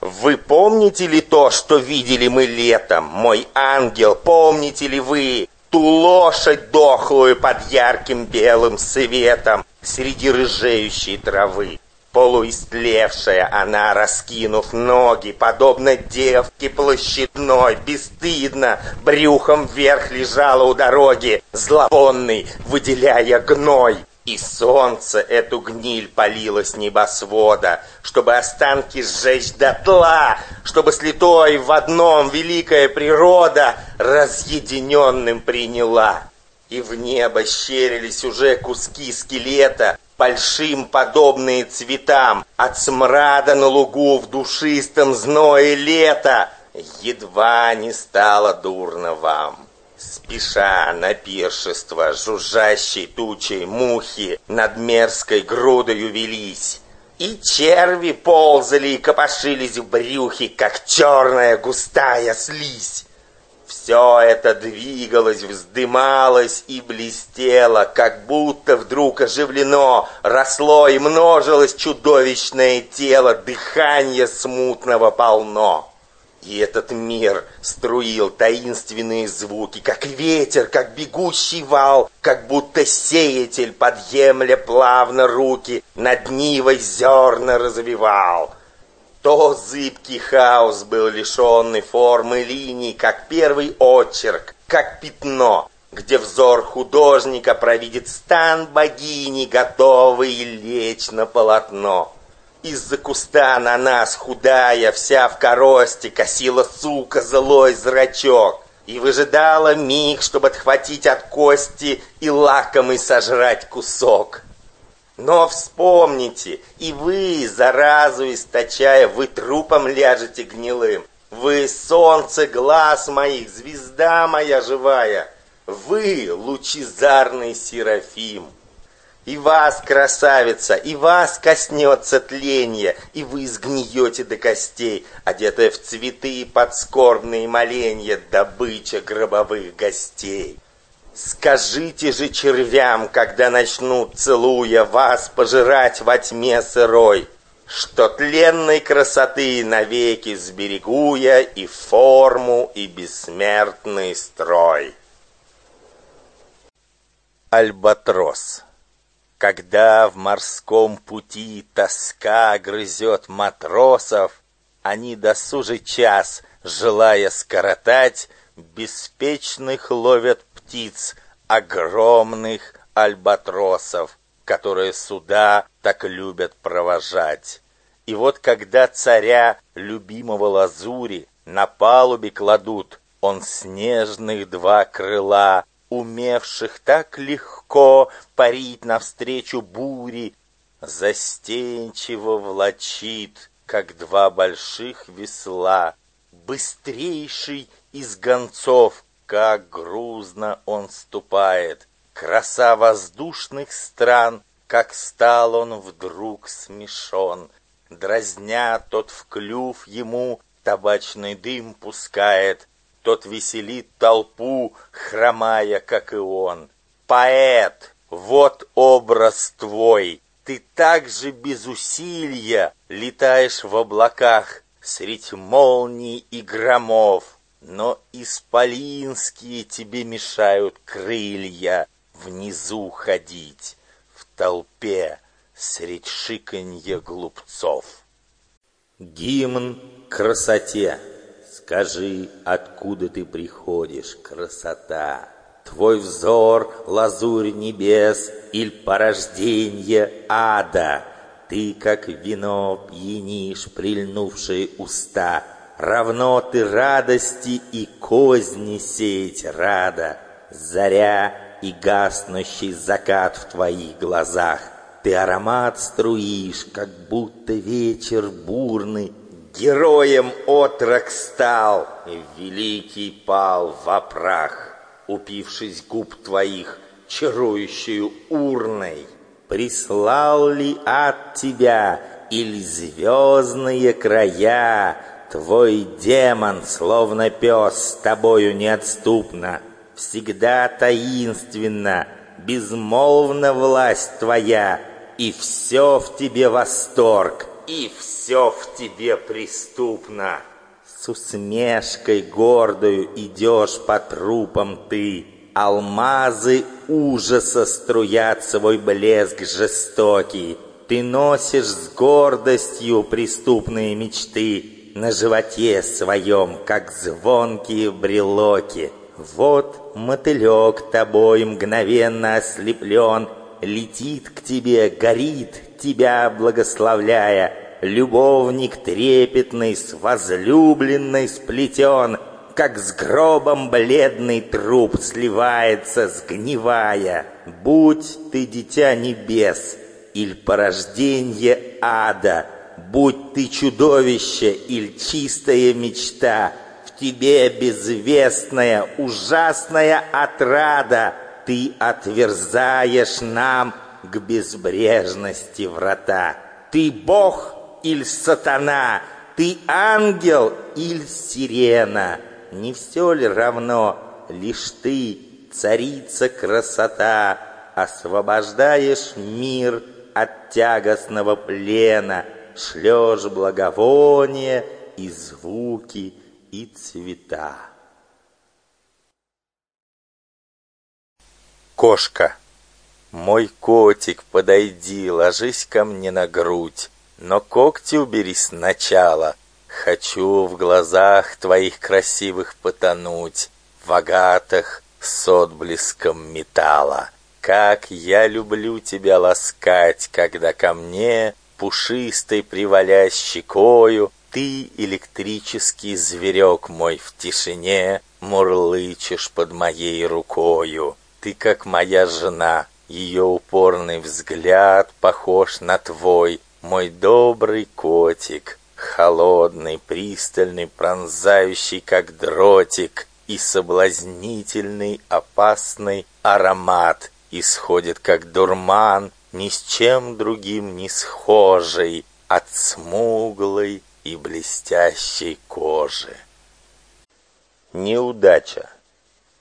Вы помните ли то, что видели мы летом, мой ангел, помните ли вы ту лошадь дохлую под ярким белым светом среди рыжеющей травы? Полуистлевшая она, раскинув ноги, подобно девке площадной, бесстыдно, брюхом вверх лежала у дороги, зловонный, выделяя гной. И солнце эту гниль палило с небосвода, чтобы останки сжечь дотла, чтобы с литой в одном великая природа разъединенным приняла. И в небо щерились уже куски скелета, большим подобные цветам, от смрада на лугу в душистом зное лета. Едва не стало дурно вам. Спеша на пиршество жужжащей тучей мухи над мерзкой грудою велись, и черви ползали и копошились в брюхе, как черная густая слизь. Все это двигалось, вздымалось и блестело, как будто вдруг оживлено, росло и множилось чудовищное тело, дыхание смутного полно. И этот мир струил таинственные звуки, как ветер, как бегущий вал, как будто сеятель, подъемля плавно руки, над нивой зерна развивал. То зыбкий хаос был лишенный формы линий, как первый очерк, как пятно, где взор художника провидит стан богини, готовый лечь на полотно. Из-за куста на нас, худая, вся в коросте, косила сука злой зрачок и выжидала миг, чтобы отхватить от кости и лакомый сожрать кусок. Но вспомните, и вы, заразу источая, вы трупом ляжете гнилым. Вы солнце глаз моих, звезда моя живая. Вы лучезарный Серафим. И вас, красавица, и вас коснется тление, и вы сгниете до костей, одетая в цветы и подскорбные моленья, добыча гробовых гостей. Скажите же червям, когда начнут, целуя вас, пожирать во тьме сырой, что тленной красоты навеки сберегу я и форму, и бессмертный строй. Альбатрос когда в морском пути тоска грызет матросов, Они досужий час, желая скоротать, Беспечных ловят птиц, огромных альбатросов, Которые суда так любят провожать. И вот когда царя, любимого лазури, На палубе кладут, он снежных два крыла умевших так легко парить навстречу бури, застенчиво влачит, как два больших весла, быстрейший из гонцов, как грузно он ступает, краса воздушных стран, как стал он вдруг смешон, дразня тот в клюв ему табачный дым пускает, тот веселит толпу, хромая, как и он. Поэт, вот образ твой. Ты так же без усилия летаешь в облаках средь молний и громов, но исполинские тебе мешают крылья внизу ходить в толпе средь шиканья глупцов. Гимн красоте. Скажи, откуда ты приходишь, красота? Твой взор — лазурь небес или порождение ада? Ты, как вино, пьянишь прильнувшие уста. Равно ты радости и козни сеять рада. Заря и гаснущий закат в твоих глазах. Ты аромат струишь, как будто вечер бурный Героем отрок стал, великий пал во прах, Упившись губ твоих чарующую урной. Прислал ли от тебя или звездные края? Твой демон, словно пес, с тобою неотступно, Всегда таинственно, безмолвна власть твоя, И все в тебе восторг — и все в тебе преступно. С усмешкой гордою идешь по трупам ты, Алмазы ужаса струят свой блеск жестокий. Ты носишь с гордостью преступные мечты На животе своем, как звонкие брелоки. Вот мотылек тобой мгновенно ослеплен, Летит к тебе, горит, тебя благословляя. Любовник трепетный с возлюбленной сплетен, как с гробом бледный труп сливается, сгнивая. Будь ты дитя небес, или порождение ада, будь ты чудовище или чистая мечта, в тебе безвестная, ужасная отрада, ты отверзаешь нам к безбрежности врата. Ты Бог или сатана, ты ангел или сирена — не все ли равно, лишь ты, царица красота, освобождаешь мир от тягостного плена, шлешь благовония и звуки и цвета. Кошка. Мой котик, подойди, ложись ко мне на грудь, но когти убери сначала — Хочу в глазах твоих красивых потонуть, В агатах с отблеском металла. Как я люблю тебя ласкать, Когда ко мне, пушистой привалясь щекою, Ты, электрический зверек мой в тишине, Мурлычешь под моей рукою. Ты, как моя жена, ее упорный взгляд Похож на твой, мой добрый котик, Холодный, пристальный, пронзающий, как дротик, и соблазнительный, опасный аромат исходит, как дурман, ни с чем другим не схожий, от смуглой и блестящей кожи. Неудача.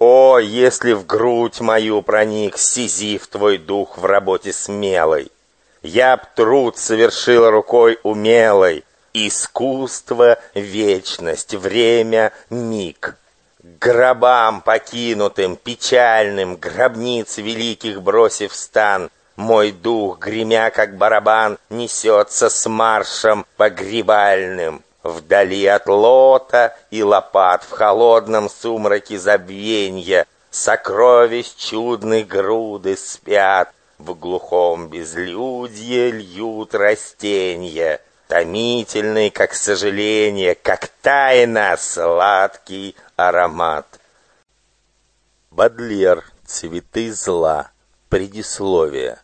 О, если в грудь мою проник Сизиф твой дух в работе смелой! Я б труд совершила рукой умелой, Искусство, вечность, время, миг. Гробам покинутым, печальным, гробниц великих бросив стан, мой дух, гремя как барабан, несется с маршем погребальным. Вдали от лота и лопат в холодном сумраке забвенья Сокровищ чудной груды спят, в глухом безлюдье льют растения томительный, как сожаление, как тайна, сладкий аромат. Бадлер. Цветы зла. Предисловие.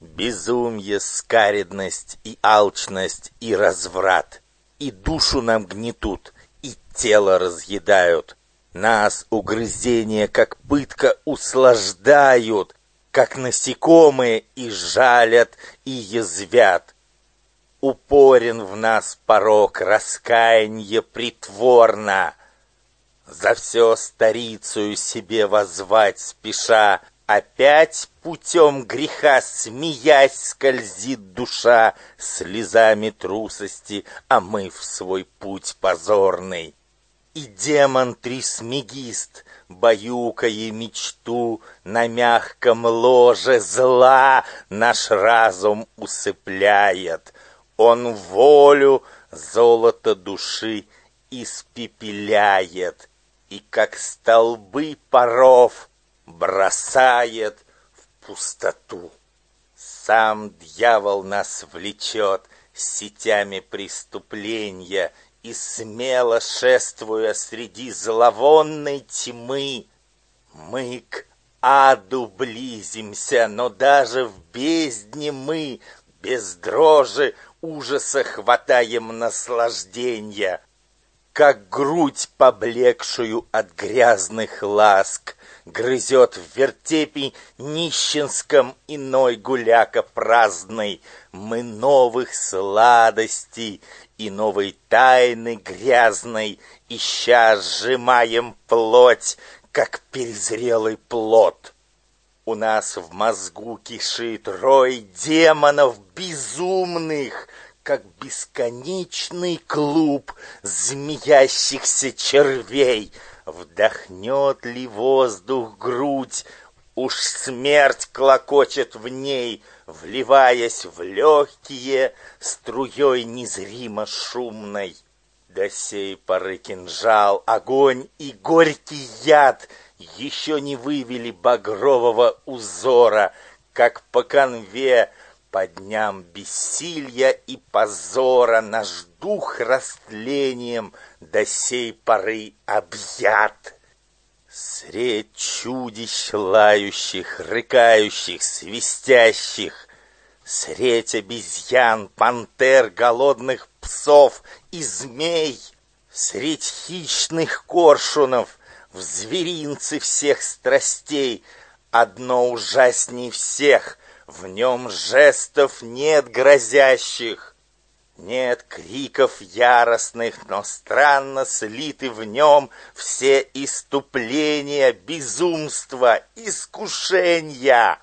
Безумие, скаредность и алчность и разврат и душу нам гнетут, и тело разъедают. Нас угрызения, как пытка, услаждают, как насекомые и жалят, и язвят. Упорен в нас порог раскаянье притворно. За все старицую себе возвать спеша, Опять путем греха, смеясь, скользит душа Слезами трусости, омыв свой путь позорный. И демон Трисмегист, баюкая мечту, На мягком ложе зла наш разум усыпляет — он волю золото души испепеляет и как столбы паров бросает в пустоту. Сам дьявол нас влечет сетями преступления и смело шествуя среди зловонной тьмы, мы к аду близимся, но даже в бездне мы без дрожи ужаса хватаем наслаждения, Как грудь, поблекшую от грязных ласк, Грызет в вертепе нищенском иной гуляка праздный. Мы новых сладостей и новой тайны грязной, Ища сжимаем плоть, как перезрелый плод. У нас в мозгу кишит рой демонов безумных, как бесконечный клуб змеящихся червей. Вдохнет ли воздух грудь, уж смерть клокочет в ней, вливаясь в легкие струей незримо шумной. До сей поры кинжал, огонь и горький яд еще не вывели багрового узора, как по конве по дням бессилья и позора наш дух растлением до сей поры объят. Средь чудищ лающих, рыкающих, свистящих, Средь обезьян, пантер, голодных псов и змей, Средь хищных коршунов, в зверинце всех страстей, Одно ужасней всех — в нем жестов нет грозящих, нет криков яростных, но странно слиты в нем все иступления, безумства, искушения.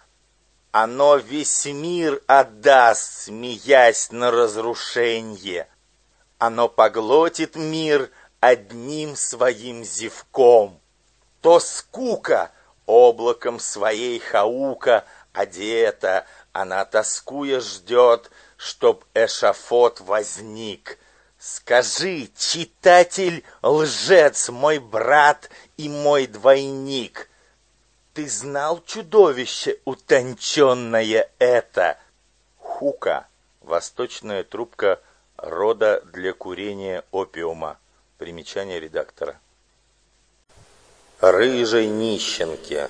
Оно весь мир отдаст, смеясь на разрушение. Оно поглотит мир одним своим зевком. То скука облаком своей хаука — одета, она тоскуя ждет, чтоб эшафот возник. Скажи, читатель, лжец, мой брат и мой двойник, ты знал чудовище утонченное это? Хука, восточная трубка рода для курения опиума. Примечание редактора. Рыжей нищенке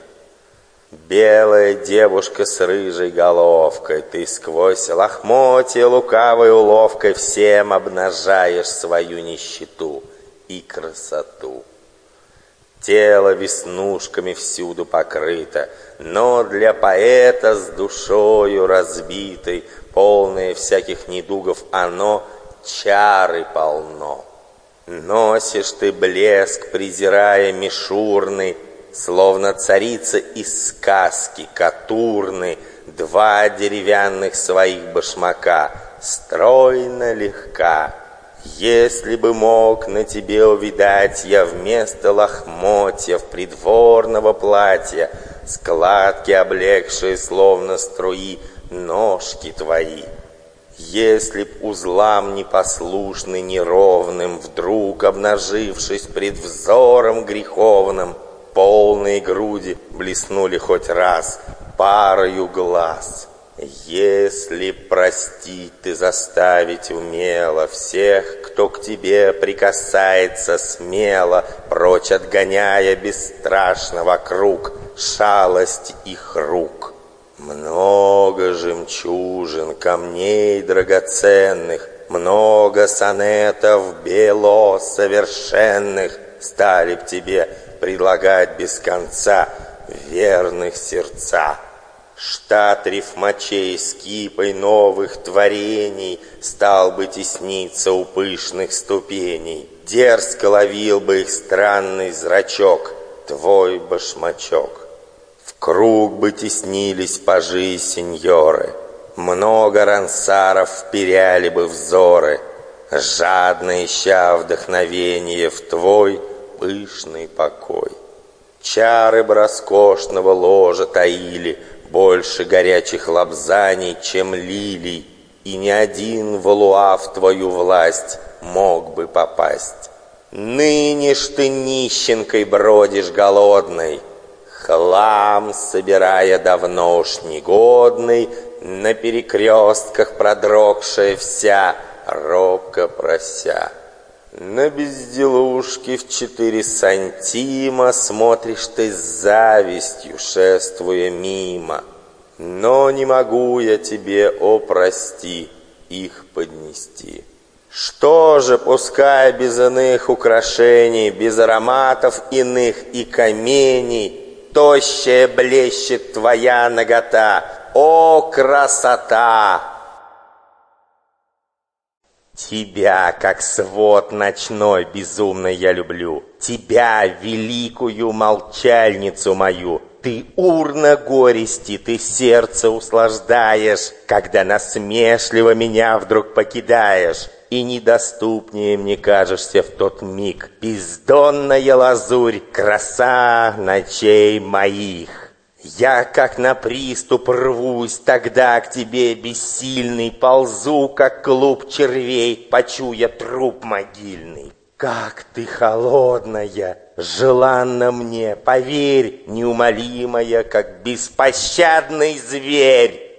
Белая девушка с рыжей головкой, Ты сквозь лохмотья лукавой уловкой Всем обнажаешь свою нищету и красоту. Тело веснушками всюду покрыто, Но для поэта с душою разбитой, Полное всяких недугов оно, чары полно. Носишь ты блеск, презирая мишурный, Словно царица из сказки Катурны, Два деревянных своих башмака, Стройно легка. Если бы мог на тебе увидать Я вместо лохмотьев придворного платья Складки, облегшие словно струи, Ножки твои. Если б узлам непослушный, неровным, Вдруг обнажившись пред взором греховным, Полные груди блеснули хоть раз парою глаз. Если простить ты заставить умело Всех, кто к тебе прикасается смело, Прочь отгоняя бесстрашно вокруг Шалость их рук. Много жемчужин, камней драгоценных, Много сонетов бело совершенных Стали б тебе предлагать без конца верных сердца. Штат рифмачей с кипой новых творений Стал бы тесниться у пышных ступеней. Дерзко ловил бы их странный зрачок, Твой башмачок. В круг бы теснились пажи сеньоры, Много рансаров вперяли бы взоры, Жадно ища вдохновение в твой пышный покой. Чары б роскошного ложа таили Больше горячих лобзаний, чем лилий, И ни один валуа в твою власть мог бы попасть. Ныне ж ты нищенкой бродишь голодной, Хлам, собирая давно уж негодный, На перекрестках продрогшая вся, робко прося. На безделушки в четыре сантима Смотришь ты с завистью, шествуя мимо. Но не могу я тебе, о прости, их поднести. Что же, пускай без иных украшений, Без ароматов иных и каменей, Тощая блещет твоя нагота, о красота! Тебя, как свод ночной, безумно я люблю. Тебя, великую молчальницу мою, Ты урна горести, ты сердце услаждаешь, Когда насмешливо меня вдруг покидаешь. И недоступнее мне кажешься в тот миг Бездонная лазурь, краса ночей моих. Я, как на приступ, рвусь тогда к тебе бессильный, Ползу, как клуб червей, почуя труп могильный. Как ты холодная, желанна мне, поверь, Неумолимая, как беспощадный зверь.